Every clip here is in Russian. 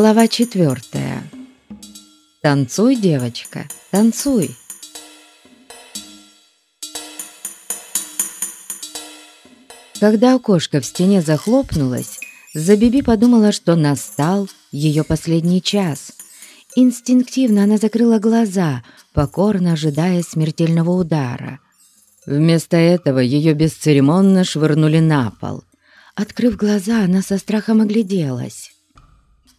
Глава четвертая. Танцуй, девочка, танцуй. Когда окошко в стене захлопнулось, Забиби подумала, что настал ее последний час. Инстинктивно она закрыла глаза, покорно ожидая смертельного удара. Вместо этого ее бесцеремонно швырнули на пол. Открыв глаза, она со страхом огляделась.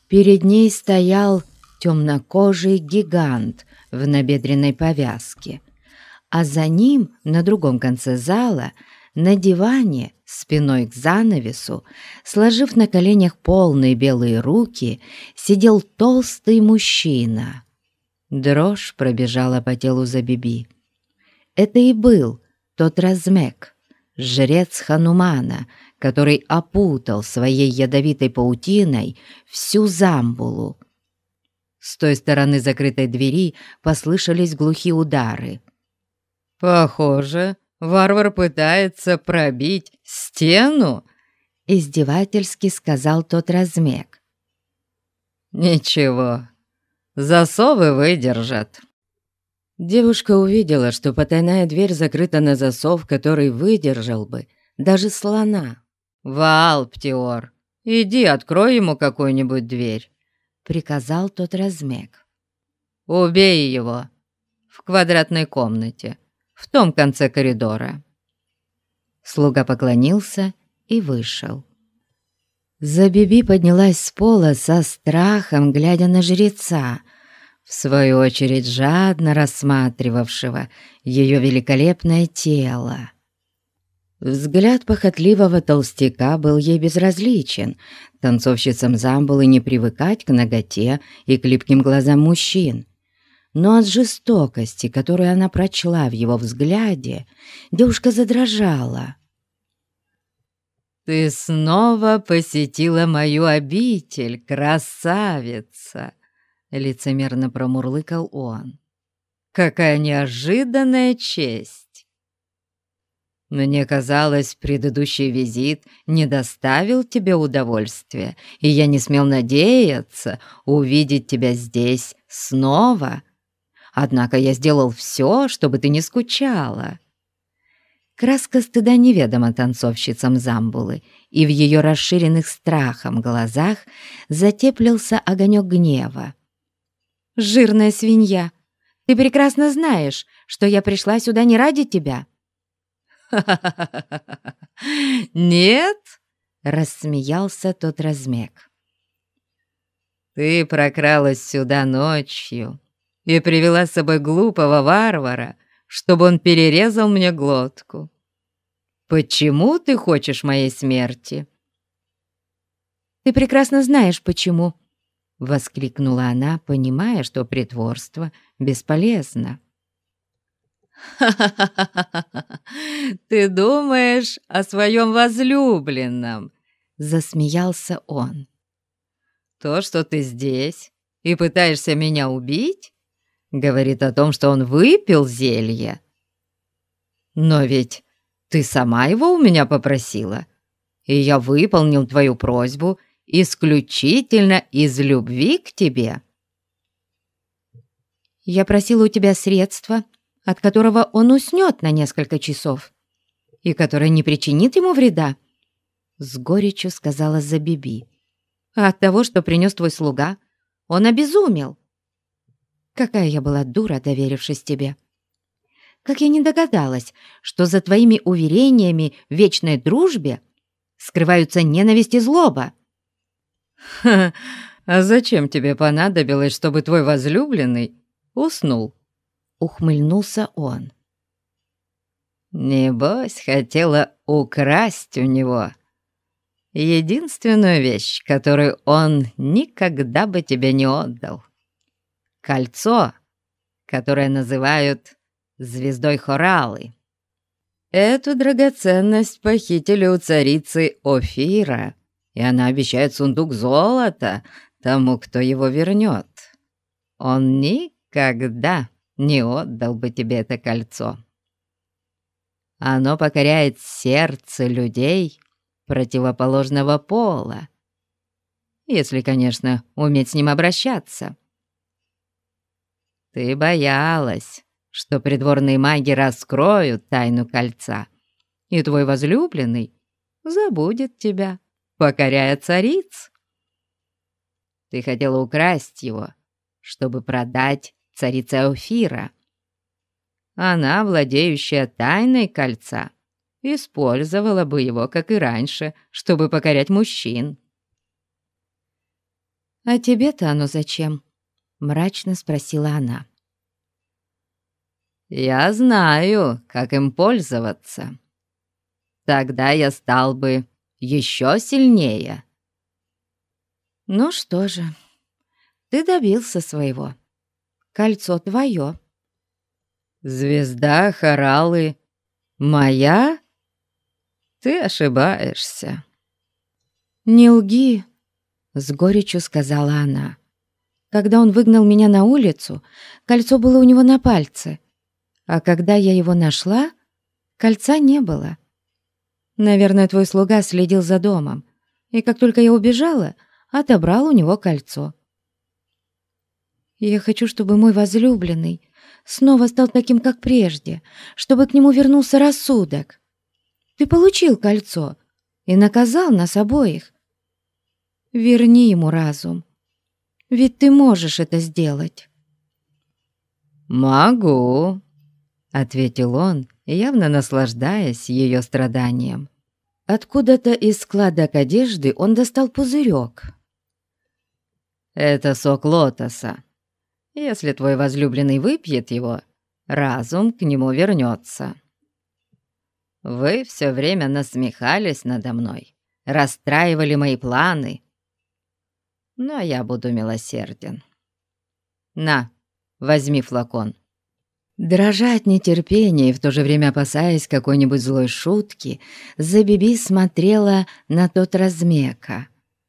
Перед ней стоял темнокожий гигант в набедренной повязке, а за ним, на другом конце зала, на диване, спиной к занавесу, сложив на коленях полные белые руки, сидел толстый мужчина. Дрожь пробежала по телу Забиби. Это и был тот размек, жрец Ханумана, который опутал своей ядовитой паутиной всю замбулу. С той стороны закрытой двери послышались глухие удары. «Похоже, варвар пытается пробить стену?» — издевательски сказал тот размек. «Ничего, засовы выдержат». Девушка увидела, что потайная дверь закрыта на засов, который выдержал бы даже слона. «Вал, Птиор, иди открой ему какую-нибудь дверь», — приказал тот размек. «Убей его в квадратной комнате, в том конце коридора». Слуга поклонился и вышел. Забиби поднялась с пола со страхом, глядя на жреца, в свою очередь жадно рассматривавшего ее великолепное тело. Взгляд похотливого толстяка был ей безразличен. Танцовщицам замбулы не привыкать к ноготе и к липким глазам мужчин. Но от жестокости, которую она прочла в его взгляде, девушка задрожала. «Ты снова посетила мою обитель, красавица!» — лицемерно промурлыкал он. «Какая неожиданная честь!» Мне казалось, предыдущий визит не доставил тебе удовольствия, и я не смел надеяться увидеть тебя здесь снова. Однако я сделал все, чтобы ты не скучала». Краска стыда неведома танцовщицам Замбулы, и в ее расширенных страхом глазах затеплился огонек гнева. «Жирная свинья, ты прекрасно знаешь, что я пришла сюда не ради тебя». «Нет?» — рассмеялся тот размек. «Ты прокралась сюда ночью и привела с собой глупого варвара, чтобы он перерезал мне глотку. Почему ты хочешь моей смерти?» «Ты прекрасно знаешь, почему», — воскликнула она, понимая, что притворство бесполезно. Ты думаешь о своем возлюбленном?» Засмеялся он. «То, что ты здесь и пытаешься меня убить, говорит о том, что он выпил зелье. Но ведь ты сама его у меня попросила, и я выполнил твою просьбу исключительно из любви к тебе». «Я просила у тебя средства от которого он уснет на несколько часов и который не причинит ему вреда», — с горечью сказала Забиби. «А от того, что принес твой слуга, он обезумел. Какая я была дура, доверившись тебе. Как я не догадалась, что за твоими уверениями в вечной дружбе скрываются ненависть и злоба». «Ха, а зачем тебе понадобилось, чтобы твой возлюбленный уснул?» ухмыльнулся он. «Небось, хотела украсть у него единственную вещь, которую он никогда бы тебе не отдал. Кольцо, которое называют звездой Хоралы. Эту драгоценность похитили у царицы Офира, и она обещает сундук золота тому, кто его вернет. Он никогда не отдал бы тебе это кольцо. Оно покоряет сердце людей противоположного пола. если, конечно, уметь с ним обращаться. Ты боялась, что придворные маги раскроют тайну кольца, и твой возлюбленный забудет тебя, покоряя цариц. Ты хотела украсть его, чтобы продать царице Ауфира. Она, владеющая тайной кольца, использовала бы его, как и раньше, чтобы покорять мужчин. «А тебе-то оно зачем?» — мрачно спросила она. «Я знаю, как им пользоваться. Тогда я стал бы еще сильнее». «Ну что же, ты добился своего. Кольцо твое». «Звезда Харалы моя? Ты ошибаешься». «Не лги», — с горечью сказала она. «Когда он выгнал меня на улицу, кольцо было у него на пальце, а когда я его нашла, кольца не было. Наверное, твой слуга следил за домом, и как только я убежала, отобрал у него кольцо. Я хочу, чтобы мой возлюбленный снова стал таким, как прежде, чтобы к нему вернулся рассудок. Ты получил кольцо и наказал нас обоих. Верни ему разум, ведь ты можешь это сделать». «Могу», — ответил он, явно наслаждаясь ее страданием. Откуда-то из складок одежды он достал пузырек. «Это сок лотоса. Если твой возлюбленный выпьет его, разум к нему вернется. Вы все время насмехались надо мной, расстраивали мои планы, но я буду милосерден. На, возьми флакон». Дрожа от нетерпения и в то же время опасаясь какой-нибудь злой шутки, Забиби смотрела на тот размека.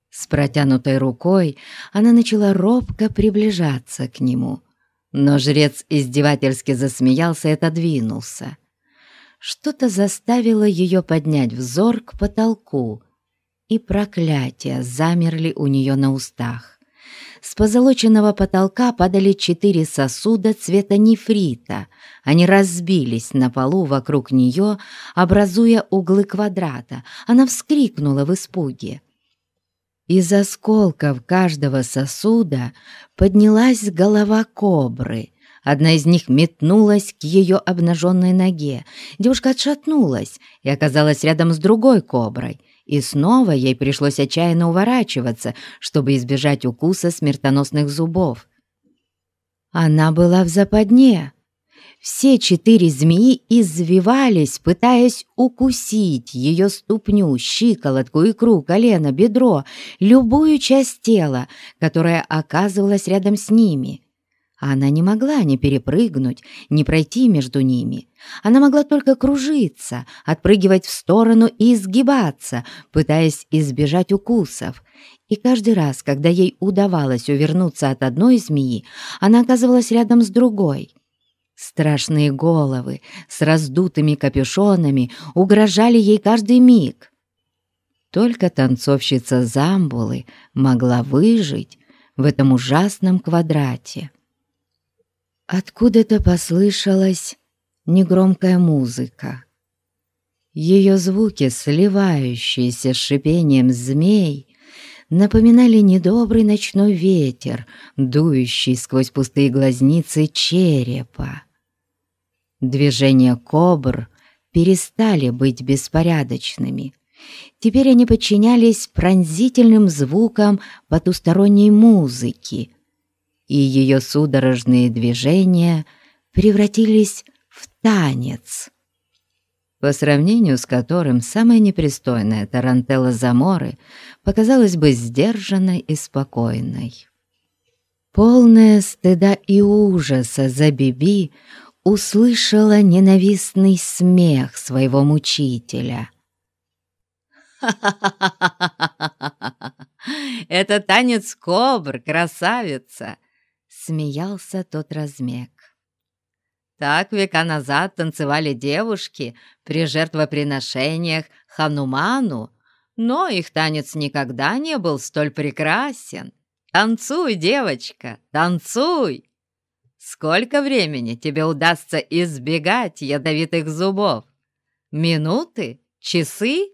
С протянутой рукой она начала робко приближаться к нему, но жрец издевательски засмеялся и отодвинулся. Что-то заставило ее поднять взор к потолку, и проклятия замерли у нее на устах. С позолоченного потолка падали четыре сосуда цвета нефрита. Они разбились на полу вокруг нее, образуя углы квадрата. Она вскрикнула в испуге. Из осколков каждого сосуда поднялась голова кобры. Одна из них метнулась к ее обнаженной ноге. Девушка отшатнулась и оказалась рядом с другой коброй — и снова ей пришлось отчаянно уворачиваться, чтобы избежать укуса смертоносных зубов. Она была в западне. Все четыре змеи извивались, пытаясь укусить ее ступню, щиколотку, икру, колено, бедро, любую часть тела, которая оказывалась рядом с ними. Она не могла ни перепрыгнуть, ни пройти между ними. Она могла только кружиться, отпрыгивать в сторону и изгибаться, пытаясь избежать укусов. И каждый раз, когда ей удавалось увернуться от одной змеи, она оказывалась рядом с другой. Страшные головы с раздутыми капюшонами угрожали ей каждый миг. Только танцовщица Замбулы могла выжить в этом ужасном квадрате. Откуда-то послышалась негромкая музыка. Ее звуки, сливающиеся с шипением змей, напоминали недобрый ночной ветер, дующий сквозь пустые глазницы черепа. Движения кобр перестали быть беспорядочными. Теперь они подчинялись пронзительным звукам потусторонней музыки, и ее судорожные движения превратились в танец, по сравнению с которым самая непристойная тарантелла Заморы показалась бы сдержанной и спокойной. Полная стыда и ужаса за Биби услышала ненавистный смех своего мучителя. Это танец кобр, красавица!» Смеялся тот размек. Так века назад танцевали девушки при жертвоприношениях Хануману, Но их танец никогда не был столь прекрасен. Танцуй, девочка, танцуй! Сколько времени тебе удастся избегать ядовитых зубов? Минуты? Часы?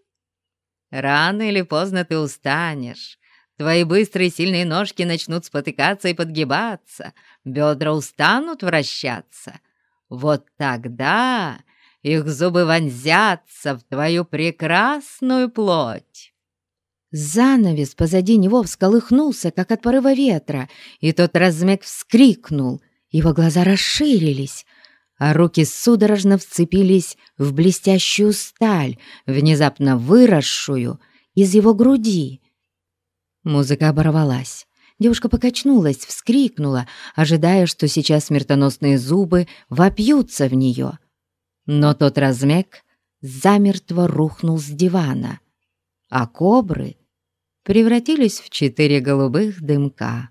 Рано или поздно ты устанешь. Твои быстрые сильные ножки начнут спотыкаться и подгибаться, бедра устанут вращаться. Вот тогда их зубы вонзятся в твою прекрасную плоть. Занавес позади него всколыхнулся, как от порыва ветра, и тот размек вскрикнул. Его глаза расширились, а руки судорожно вцепились в блестящую сталь, внезапно выросшую из его груди. Музыка оборвалась. Девушка покачнулась, вскрикнула, ожидая, что сейчас смертоносные зубы вопьются в нее. Но тот размек замертво рухнул с дивана, а кобры превратились в четыре голубых дымка.